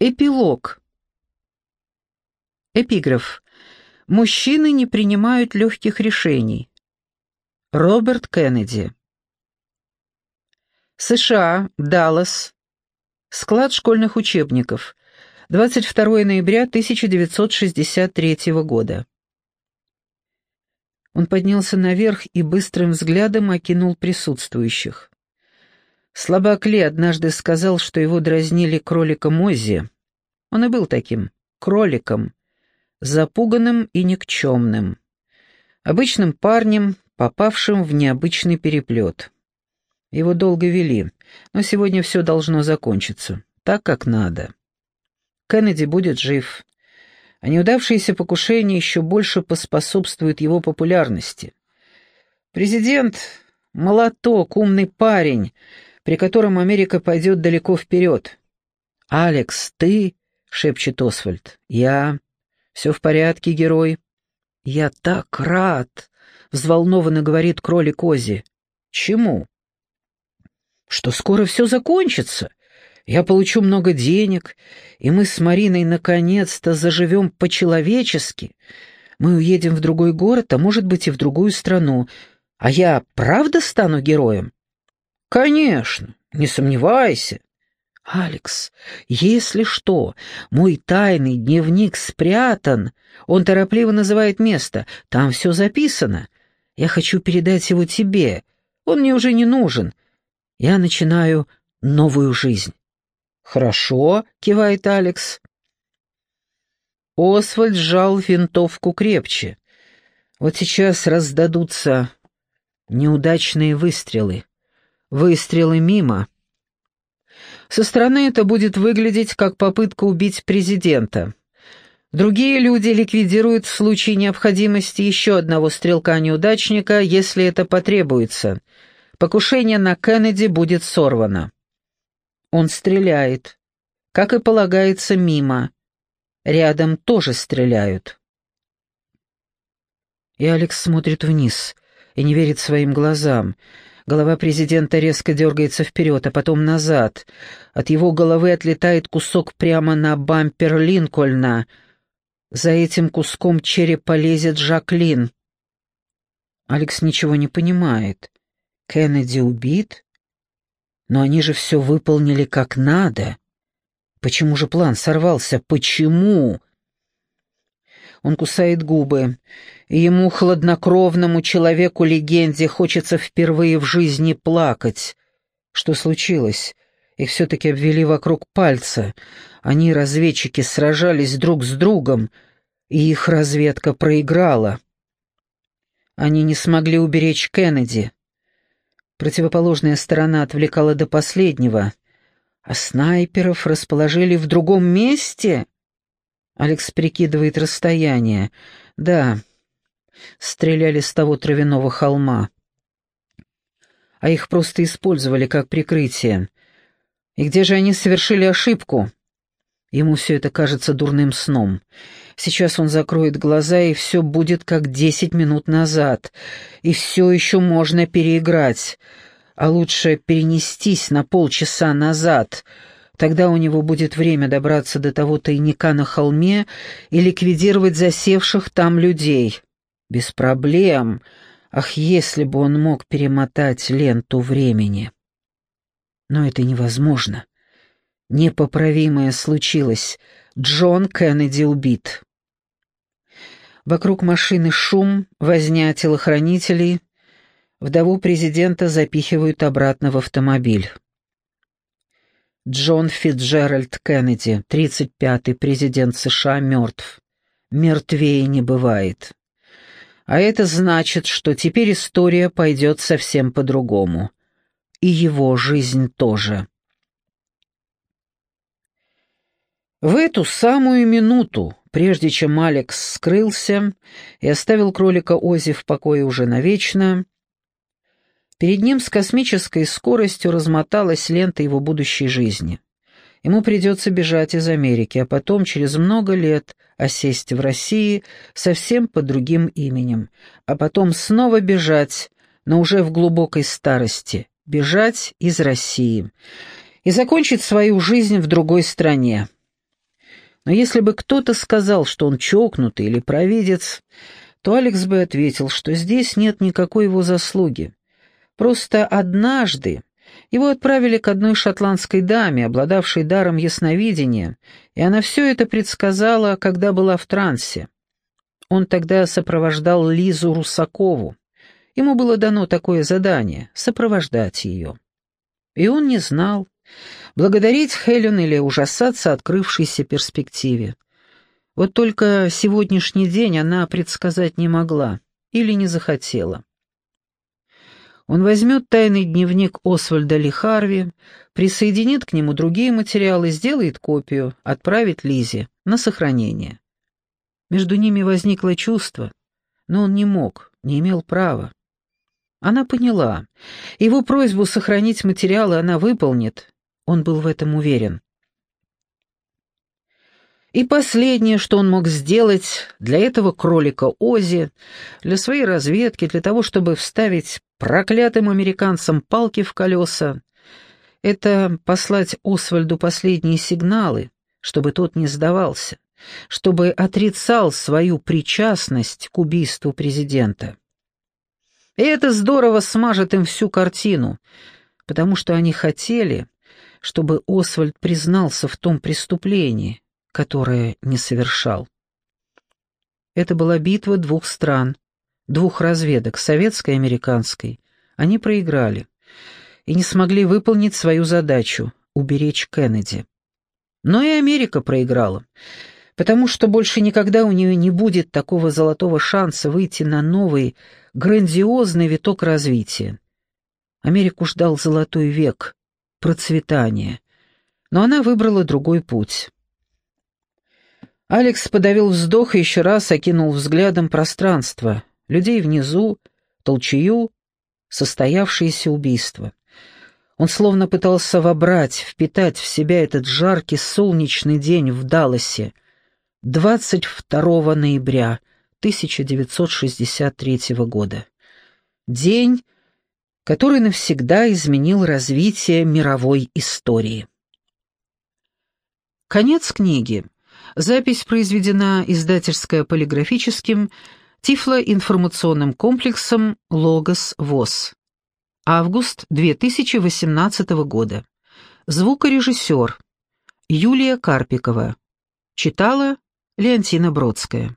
Эпилог. Эпиграф. Мужчины не принимают легких решений. Роберт Кеннеди. США, Даллас. Склад школьных учебников. 22 ноября 1963 года. Он поднялся наверх и быстрым взглядом окинул присутствующих. Слабак Ли однажды сказал, что его дразнили кроликом Оззи. Он и был таким, кроликом, запуганным и никчемным. Обычным парнем, попавшим в необычный переплет. Его долго вели, но сегодня все должно закончиться, так как надо. Кеннеди будет жив, а неудавшиеся покушения еще больше поспособствуют его популярности. Президент — молоток, умный парень, при котором Америка пойдет далеко вперед. «Алекс, ты?» — шепчет Освальд. «Я...» «Все в порядке, герой». «Я так рад!» — взволнованно говорит кролик Ози. «Чему?» «Что скоро все закончится. Я получу много денег, и мы с Мариной наконец-то заживем по-человечески. Мы уедем в другой город, а может быть и в другую страну. А я правда стану героем?» «Конечно, не сомневайся». «Алекс, если что, мой тайный дневник спрятан. Он торопливо называет место. Там все записано. Я хочу передать его тебе. Он мне уже не нужен. Я начинаю новую жизнь». «Хорошо», — кивает Алекс. Освальд сжал винтовку крепче. Вот сейчас раздадутся неудачные выстрелы. Выстрелы мимо. Со стороны это будет выглядеть как попытка убить президента. Другие люди ликвидируют в случае необходимости еще одного стрелка-неудачника, если это потребуется. Покушение на Кеннеди будет сорвано. Он стреляет. Как и полагается, мимо. Рядом тоже стреляют. И Алекс смотрит вниз и не верит своим глазам. Голова президента резко дергается вперед, а потом назад. От его головы отлетает кусок прямо на бампер Линкольна. За этим куском черепа лезет Жаклин. Алекс ничего не понимает. Кеннеди убит? Но они же все выполнили как надо. Почему же план сорвался? Почему? Он кусает губы, ему, хладнокровному человеку-легенде, хочется впервые в жизни плакать. Что случилось? Их все-таки обвели вокруг пальца. Они, разведчики, сражались друг с другом, и их разведка проиграла. Они не смогли уберечь Кеннеди. Противоположная сторона отвлекала до последнего. А снайперов расположили в другом месте? Алекс прикидывает расстояние. Да, стреляли с того травяного холма. А их просто использовали как прикрытие. И где же они совершили ошибку? Ему все это кажется дурным сном. Сейчас он закроет глаза, и все будет как десять минут назад. И все еще можно переиграть. А лучше перенестись на полчаса назад — Тогда у него будет время добраться до того тайника на холме и ликвидировать засевших там людей. Без проблем. Ах, если бы он мог перемотать ленту времени. Но это невозможно. Непоправимое случилось. Джон Кеннеди убит. Вокруг машины шум, возня телохранителей. Вдову президента запихивают обратно в автомобиль. Джон Фитджеральд Кеннеди, 35-й президент США, мертв. Мертвее не бывает. А это значит, что теперь история пойдет совсем по-другому. И его жизнь тоже. В эту самую минуту, прежде чем Алекс скрылся и оставил кролика Ози в покое уже навечно, Перед ним с космической скоростью размоталась лента его будущей жизни. Ему придется бежать из Америки, а потом через много лет осесть в России совсем под другим именем, а потом снова бежать, но уже в глубокой старости, бежать из России и закончить свою жизнь в другой стране. Но если бы кто-то сказал, что он чокнутый или провидец, то Алекс бы ответил, что здесь нет никакой его заслуги. Просто однажды его отправили к одной шотландской даме, обладавшей даром ясновидения, и она все это предсказала, когда была в трансе. Он тогда сопровождал Лизу Русакову. Ему было дано такое задание — сопровождать ее. И он не знал, благодарить Хелен или ужасаться открывшейся перспективе. Вот только сегодняшний день она предсказать не могла или не захотела. Он возьмет тайный дневник Освальда Ли Харви, присоединит к нему другие материалы, сделает копию, отправит Лизе на сохранение. Между ними возникло чувство, но он не мог, не имел права. Она поняла. Его просьбу сохранить материалы она выполнит. Он был в этом уверен. И последнее, что он мог сделать для этого кролика Ози, для своей разведки, для того, чтобы вставить проклятым американцам палки в колеса, это послать Освальду последние сигналы, чтобы тот не сдавался, чтобы отрицал свою причастность к убийству президента. И это здорово смажет им всю картину, потому что они хотели, чтобы Освальд признался в том преступлении, которое не совершал. Это была битва двух стран, двух разведок, советской и американской. Они проиграли и не смогли выполнить свою задачу — уберечь Кеннеди. Но и Америка проиграла, потому что больше никогда у нее не будет такого золотого шанса выйти на новый, грандиозный виток развития. Америку ждал золотой век, процветание, но она выбрала другой путь. Алекс подавил вздох и еще раз окинул взглядом пространство, людей внизу, толчую, состоявшееся убийство. Он словно пытался вобрать, впитать в себя этот жаркий солнечный день в Далласе, 22 ноября 1963 года. День, который навсегда изменил развитие мировой истории. Конец книги. Запись произведена издательско-полиграфическим Тифло-информационным комплексом «Логос ВОЗ». Август 2018 года. Звукорежиссер Юлия Карпикова. Читала Леонтина Бродская.